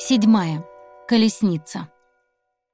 Седьмая. Колесница.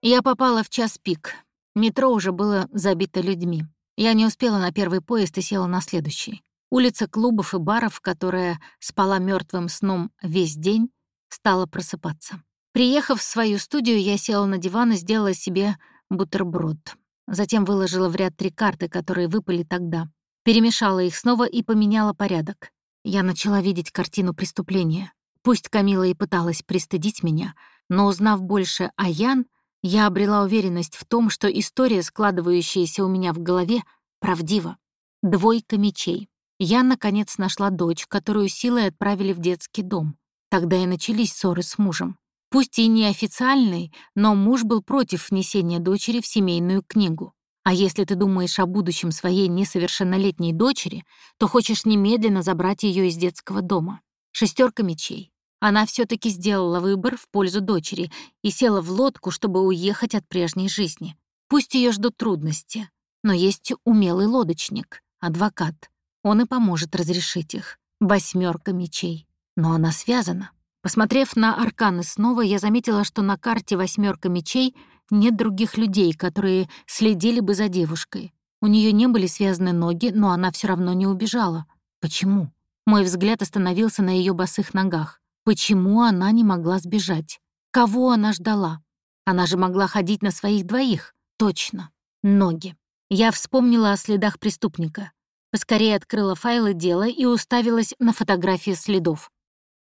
Я попала в час пик. Метро уже было забито людьми. Я не успела на первый поезд и села на следующий. Улица клубов и баров, которая спала мертвым сном весь день, стала просыпаться. Приехав в свою студию, я села на диван и сделала себе бутерброд. Затем выложила в ряд три карты, которые выпали тогда. Перемешала их снова и поменяла порядок. Я начала видеть картину преступления. Пусть Камила и пыталась пристыдить меня, но узнав больше о Ян, я обрела уверенность в том, что история, складывающаяся у меня в голове, правдива. Двойка мечей. Я, наконец, нашла дочь, которую силой отправили в детский дом. Тогда и начались ссоры с мужем. Пусть и неофициальный, но муж был против внесения дочери в семейную книгу. А если ты думаешь о будущем своей несовершеннолетней дочери, то хочешь немедленно забрать ее из детского дома. Шестерка мечей. Она все таки сделала выбор в пользу дочери и села в лодку, чтобы уехать от прежней жизни. Пусть ее ждут трудности, но есть умелый лодочник, адвокат. Он и поможет разрешить их. Восьмерка мечей. Но она связана. Посмотрев на арканы снова, я заметила, что на карте восьмерка мечей нет других людей, которые следили бы за девушкой. У нее не были связаны ноги, но она все равно не убежала. Почему? Мой взгляд остановился на ее босых ногах. Почему она не могла сбежать? Кого она ждала? Она же могла ходить на своих двоих. Точно. Ноги. Я вспомнила о следах преступника. Поскорее открыла файлы дела и уставилась на фотографии следов.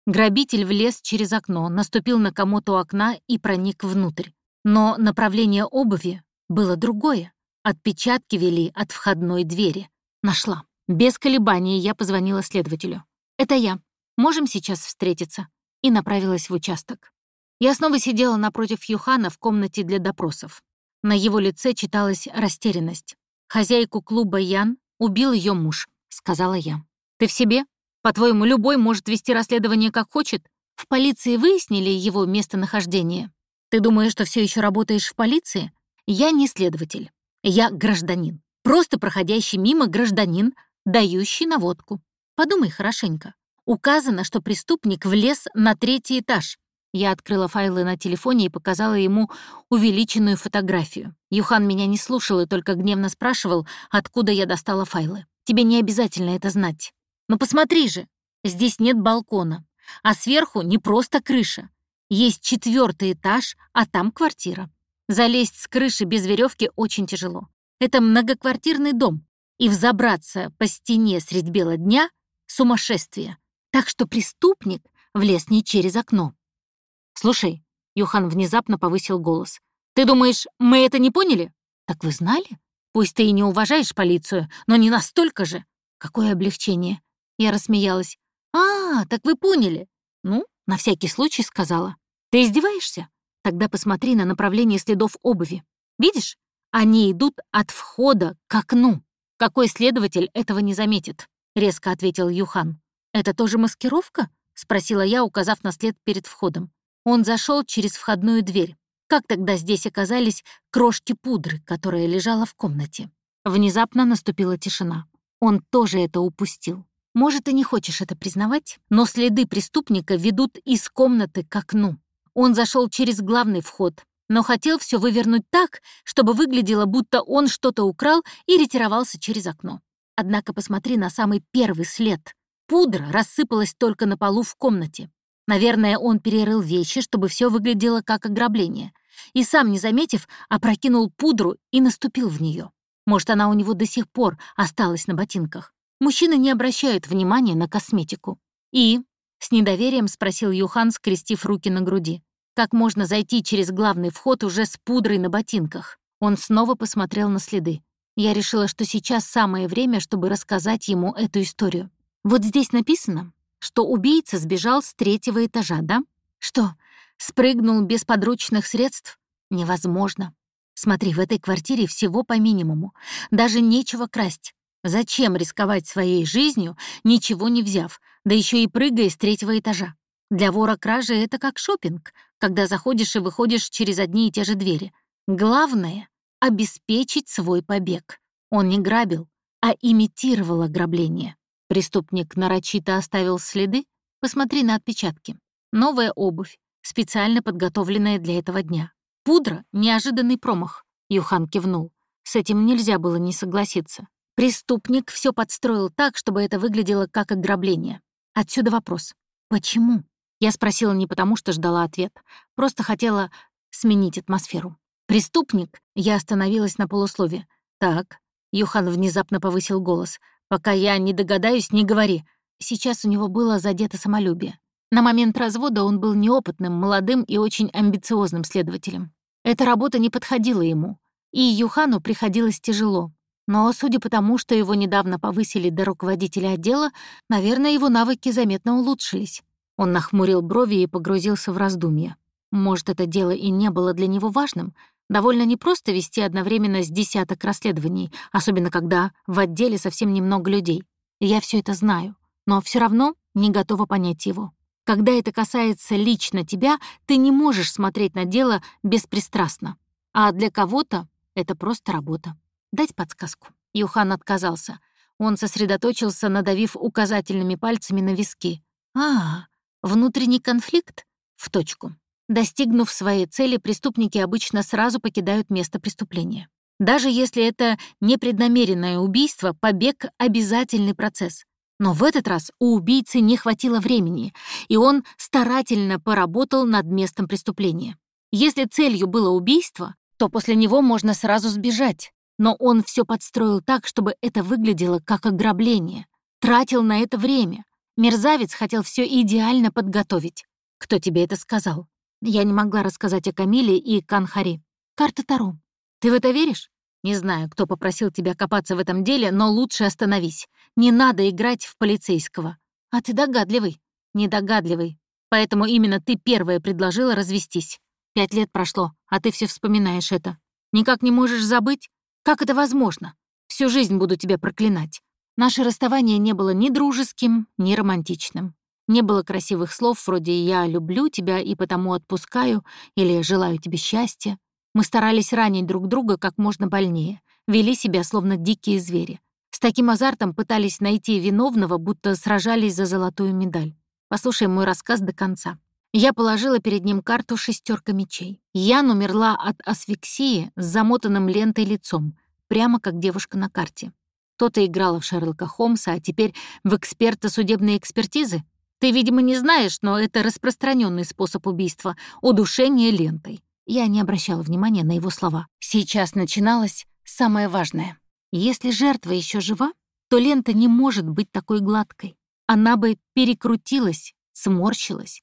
Грабитель влез через окно, наступил на комод у окна и проник внутрь. Но направление обуви было другое. Отпечатки вели от входной двери. Нашла. Без колебаний я позвонила следователю. «Это я. Можем сейчас встретиться?» и направилась в участок. Я снова сидела напротив Юхана в комнате для допросов. На его лице читалась растерянность. «Хозяйку клуба Ян убил ее муж», — сказала я. «Ты в себе? По-твоему, любой может вести расследование как хочет? В полиции выяснили его местонахождение. Ты думаешь, что все еще работаешь в полиции? Я не следователь. Я гражданин. Просто проходящий мимо гражданин, дающий наводку. Подумай хорошенько. Указано, что преступник влез на третий этаж. Я открыла файлы на телефоне и показала ему увеличенную фотографию. Юхан меня не слушал и только гневно спрашивал, откуда я достала файлы. Тебе не обязательно это знать. Но посмотри же, здесь нет балкона, а сверху не просто крыша. Есть четвертый этаж, а там квартира. Залезть с крыши без веревки очень тяжело. Это многоквартирный дом, и взобраться по стене средь бела дня — сумасшествие. Так что преступник влез не через окно. «Слушай», — Юхан внезапно повысил голос, «ты думаешь, мы это не поняли? Так вы знали? Пусть ты и не уважаешь полицию, но не настолько же. Какое облегчение!» Я рассмеялась. «А, так вы поняли!» «Ну, на всякий случай сказала. Ты издеваешься? Тогда посмотри на направление следов обуви. Видишь? Они идут от входа к окну. Какой следователь этого не заметит?» — резко ответил Юхан. «Это тоже маскировка?» — спросила я, указав на след перед входом. Он зашел через входную дверь. Как тогда здесь оказались крошки пудры, которая лежала в комнате? Внезапно наступила тишина. Он тоже это упустил. Может, ты не хочешь это признавать, но следы преступника ведут из комнаты к окну. Он зашел через главный вход, но хотел все вывернуть так, чтобы выглядело, будто он что-то украл и ретировался через окно. Однако посмотри на самый первый след. Пудра рассыпалась только на полу в комнате. Наверное, он перерыл вещи, чтобы все выглядело как ограбление. И сам, не заметив, опрокинул пудру и наступил в нее. Может, она у него до сих пор осталась на ботинках. Мужчины не обращают внимания на косметику. «И?» — с недоверием спросил Юхан, скрестив руки на груди. «Как можно зайти через главный вход уже с пудрой на ботинках?» Он снова посмотрел на следы. Я решила, что сейчас самое время, чтобы рассказать ему эту историю. Вот здесь написано, что убийца сбежал с третьего этажа, да? Что, спрыгнул без подручных средств? Невозможно. Смотри, в этой квартире всего по минимуму. Даже нечего красть. Зачем рисковать своей жизнью, ничего не взяв, да еще и прыгая с третьего этажа? Для вора кражи это как шопинг, когда заходишь и выходишь через одни и те же двери. Главное — обеспечить свой побег. Он не грабил, а имитировал ограбление. Преступник нарочито оставил следы? Посмотри на отпечатки. Новая обувь, специально подготовленная для этого дня. Пудра — неожиданный промах, Юхан кивнул. С этим нельзя было не согласиться. Преступник все подстроил так, чтобы это выглядело как ограбление. Отсюда вопрос. Почему? Я спросила не потому, что ждала ответ. Просто хотела сменить атмосферу. Преступник? Я остановилась на полуслове. Так. Юхан внезапно повысил голос. Пока я не догадаюсь, не говори. Сейчас у него было задето самолюбие. На момент развода он был неопытным, молодым и очень амбициозным следователем. Эта работа не подходила ему, и Юхану приходилось тяжело. Но, судя по тому, что его недавно повысили до руководителя отдела, наверное, его навыки заметно улучшились. Он нахмурил брови и погрузился в раздумья. Может, это дело и не было для него важным? Довольно непросто вести одновременно с десяток расследований, особенно когда в отделе совсем немного людей. Я все это знаю, но все равно не готова понять его. Когда это касается лично тебя, ты не можешь смотреть на дело беспристрастно. А для кого-то это просто работа. Дать подсказку. Юхан отказался. Он сосредоточился, надавив указательными пальцами на виски. А, внутренний конфликт? В точку. Достигнув своей цели, преступники обычно сразу покидают место преступления. Даже если это непреднамеренное убийство, побег — обязательный процесс. Но в этот раз у убийцы не хватило времени, и он старательно поработал над местом преступления. Если целью было убийство, то после него можно сразу сбежать. Но он все подстроил так, чтобы это выглядело как ограбление. Тратил на это время. Мерзавец хотел все идеально подготовить. Кто тебе это сказал? Я не могла рассказать о Камиле и Канхари. Карта Таро. Ты в это веришь? Не знаю, кто попросил тебя копаться в этом деле, но лучше остановись. Не надо играть в полицейского. А ты догадливый. Недогадливый. Поэтому именно ты первая предложила развестись. Пять лет прошло, а ты все вспоминаешь это. Никак не можешь забыть? Как это возможно? Всю жизнь буду тебя проклинать. Наше расставание не было ни дружеским, ни романтичным. Не было красивых слов вроде «я люблю тебя и потому отпускаю» или «желаю тебе счастья». Мы старались ранить друг друга как можно больнее, вели себя словно дикие звери. С таким азартом пытались найти виновного, будто сражались за золотую медаль. Послушай мой рассказ до конца. Я положила перед ним карту шестерка мечей. Ян умерла от асфиксии с замотанным лентой лицом, прямо как девушка на карте. То-то играла в Шерлока Холмса, а теперь в эксперта судебной экспертизы. Ты, видимо, не знаешь, но это распространенный способ убийства — удушение лентой. Я не обращала внимания на его слова. Сейчас начиналось самое важное. Если жертва еще жива, то лента не может быть такой гладкой. Она бы перекрутилась, сморщилась.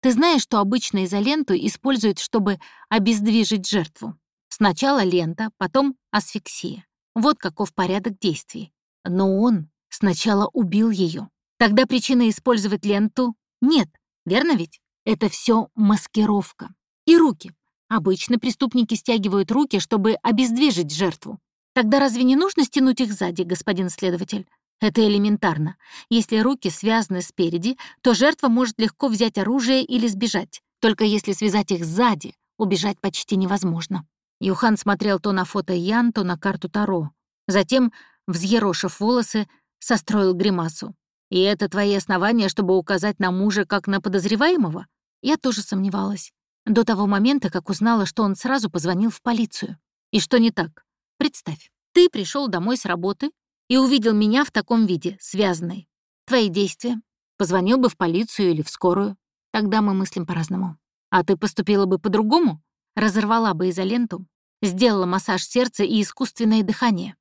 Ты знаешь, что обычно изоленту используют, чтобы обездвижить жертву. Сначала лента, потом асфиксия. Вот каков порядок действий. Но он сначала убил ее. Тогда причины использовать ленту нет, верно ведь? Это все маскировка. И руки. Обычно преступники стягивают руки, чтобы обездвижить жертву. Тогда разве не нужно стянуть их сзади, господин следователь? Это элементарно. Если руки связаны спереди, то жертва может легко взять оружие или сбежать. Только если связать их сзади, убежать почти невозможно. Юхан смотрел то на фото Ян, то на карту Таро. Затем, взъерошив волосы, состроил гримасу. «И это твои основания, чтобы указать на мужа как на подозреваемого?» Я тоже сомневалась. До того момента, как узнала, что он сразу позвонил в полицию. И что не так? Представь, ты пришел домой с работы и увидел меня в таком виде, связанной. Твои действия? Позвонил бы в полицию или в скорую. Тогда мы мыслим по-разному. А ты поступила бы по-другому? Разорвала бы изоленту, сделала массаж сердца и искусственное дыхание.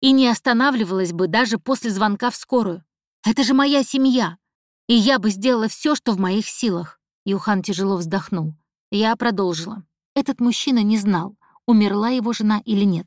И не останавливалась бы даже после звонка в скорую. Это же моя семья. И я бы сделала все, что в моих силах. Юхан тяжело вздохнул. Я продолжила. Этот мужчина не знал, умерла его жена или нет.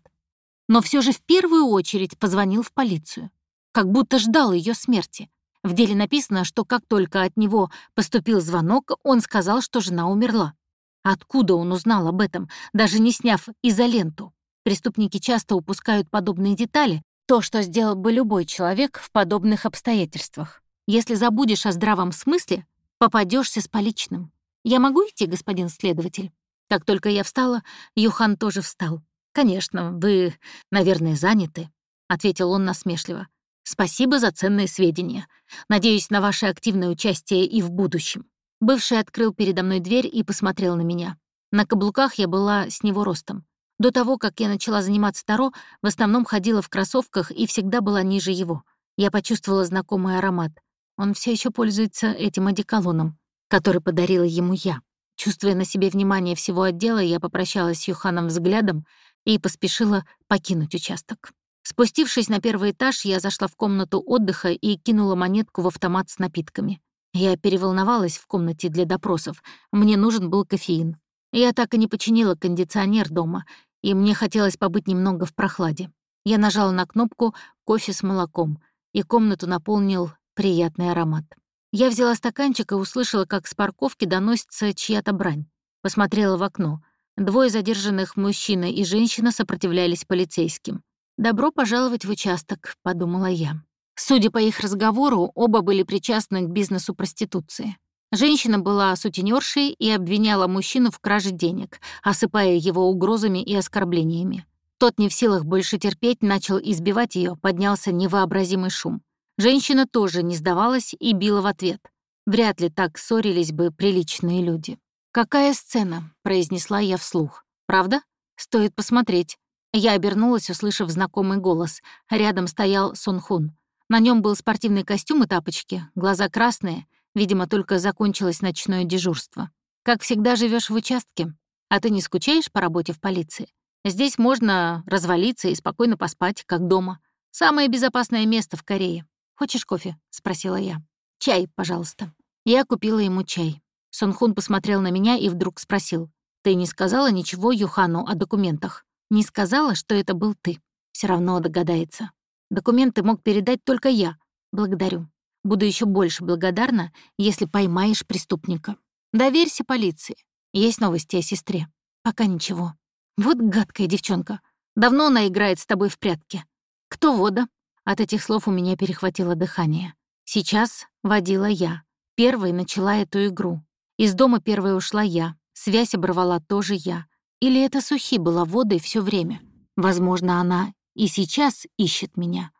Но все же в первую очередь позвонил в полицию. Как будто ждал ее смерти. В деле написано, что как только от него поступил звонок, он сказал, что жена умерла. Откуда он узнал об этом, даже не сняв изоленту? Преступники часто упускают подобные детали, то, что сделал бы любой человек в подобных обстоятельствах. Если забудешь о здравом смысле, попадешься с поличным. «Я могу идти, господин следователь?» Как только я встала, Юхан тоже встал. «Конечно, вы, наверное, заняты», — ответил он насмешливо. «Спасибо за ценные сведения. Надеюсь на ваше активное участие и в будущем». Бывший открыл передо мной дверь и посмотрел на меня. На каблуках я была с него ростом. До того, как я начала заниматься Таро, в основном ходила в кроссовках и всегда была ниже его. Я почувствовала знакомый аромат. Он все еще пользуется этим одеколоном, который подарила ему я. Чувствуя на себе внимание всего отдела, я попрощалась с Юханом взглядом и поспешила покинуть участок. Спустившись на первый этаж, я зашла в комнату отдыха и кинула монетку в автомат с напитками. Я переволновалась в комнате для допросов. Мне нужен был кофеин. Я так и не починила кондиционер дома, и мне хотелось побыть немного в прохладе. Я нажала на кнопку «Кофе с молоком», и комнату наполнил приятный аромат. Я взяла стаканчик и услышала, как с парковки доносится чья-то брань. Посмотрела в окно. Двое задержанных мужчина и женщина сопротивлялись полицейским. «Добро пожаловать в участок», — подумала я. Судя по их разговору, оба были причастны к бизнесу проституции. Женщина была сутенершей и обвиняла мужчину в краже денег, осыпая его угрозами и оскорблениями. Тот не в силах больше терпеть, начал избивать ее, поднялся невообразимый шум. Женщина тоже не сдавалась и била в ответ. Вряд ли так ссорились бы приличные люди. «Какая сцена?» — произнесла я вслух. «Правда? Стоит посмотреть». Я обернулась, услышав знакомый голос. Рядом стоял Сон Хун. На нем был спортивный костюм и тапочки, глаза красные, видимо, только закончилось ночное дежурство. Как всегда живешь в участке, а ты не скучаешь по работе в полиции? Здесь можно развалиться и спокойно поспать, как дома. Самое безопасное место в Корее. «Хочешь кофе?» — спросила я. «Чай, пожалуйста». Я купила ему чай. Сонхун посмотрел на меня и вдруг спросил. «Ты не сказала ничего Юхану о документах? Не сказала, что это был ты? Все равно догадается. Документы мог передать только я. Благодарю. Буду еще больше благодарна, если поймаешь преступника. Доверься полиции. Есть новости о сестре. Пока ничего. Вот гадкая девчонка. Давно она играет с тобой в прятки. Кто вода? От этих слов у меня перехватило дыхание. Сейчас водила я. Первой начала эту игру. Из дома первой ушла я. Связь оборвала тоже я. Или это Сухи была водой все время? Возможно, она и сейчас ищет меня.